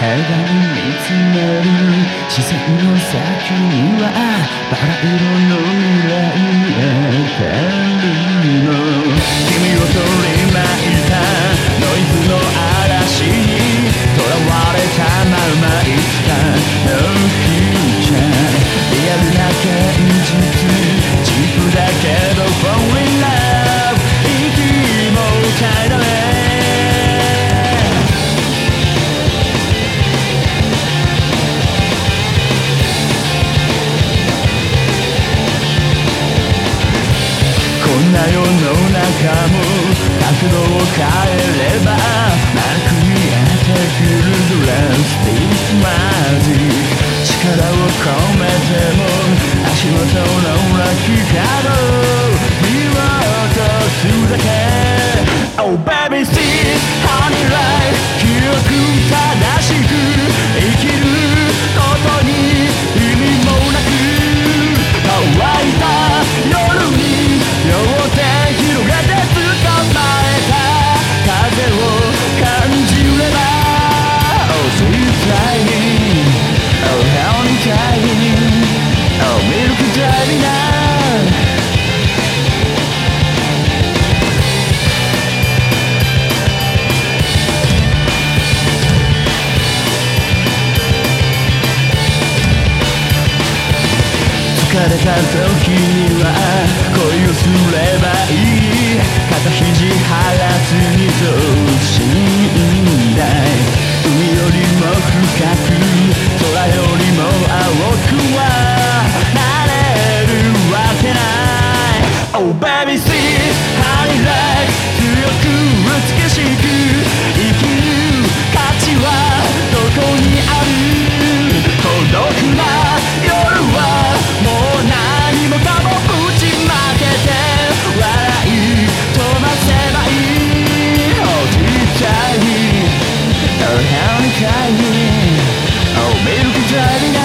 肌に見つめる視線の先にはバラ色のな世の中も角度を変えれば丸く見えてくるグラスティックマジック力を込めても足元のラッキーカード見落とすだけ Oh 疲れた時には恋をすればいい。肩肘張らずに等身大海よりも深く空よりも青くはなれるわけない Oh baby see honey light 強く美しく driving